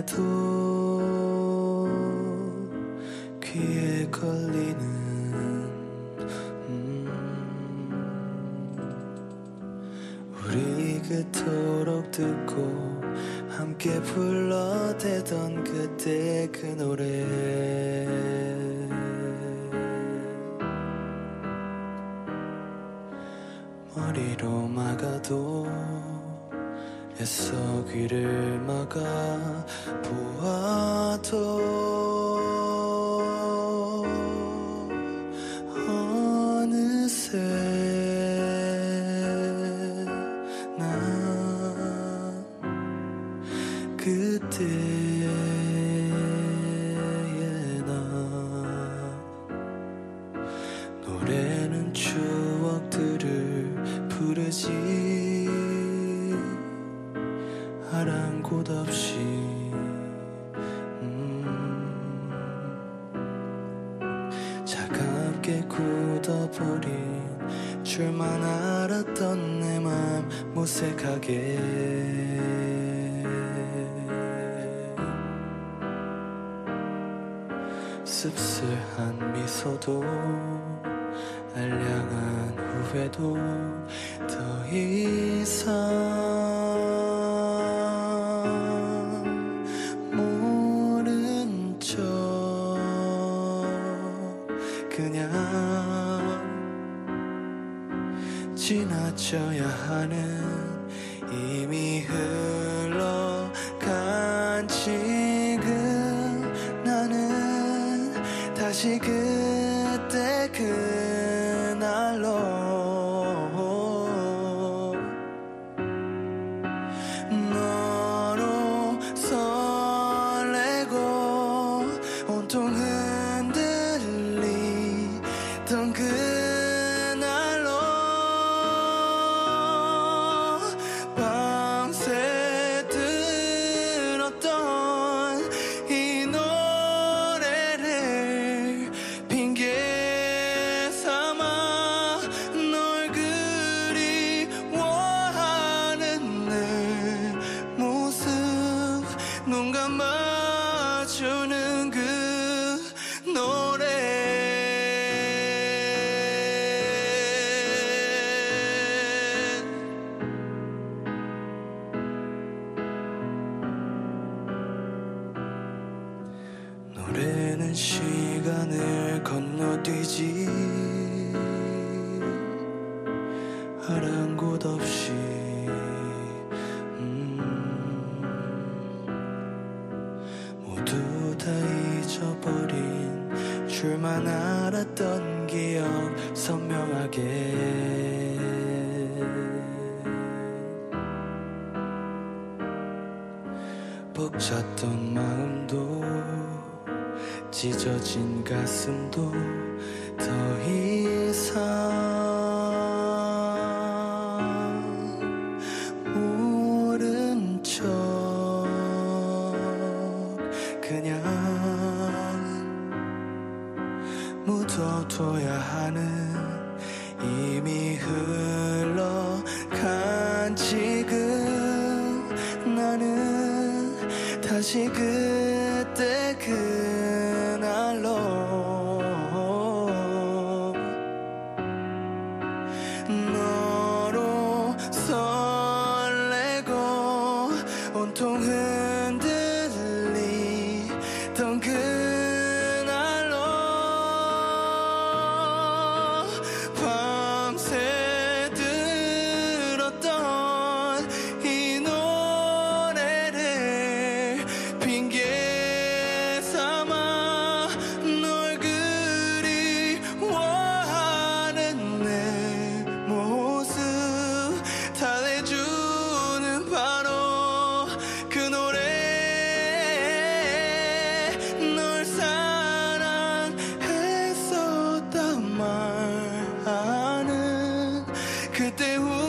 해도 귀에 걸리는 음 우리 그토록 듣고 함께 불러대던 그때 그 노래. 머리로 막아도 애써 귀를 막아 보아도 어느새 난 그때 굳어버린 줄만 알았던 내 맘 무색하게. 씁쓸한 미소도 알량한 후회도 더 이상 모른 척 그냥 지나쳐야 하는 이미 흘러간 지금 나는 다시 그때 그날로 눈 감아주는 그 노래. 노래는 시간을 건너뛰지. 아 줄만 알았던 기억 선명하게. 벅찼던 마음도 찢어진 가슴도 더 이상 묻어둬야 하는 이미 흘러간 지금. 나는 다시 그때 그날로 너로 설레고 온통 흔 que te gusta.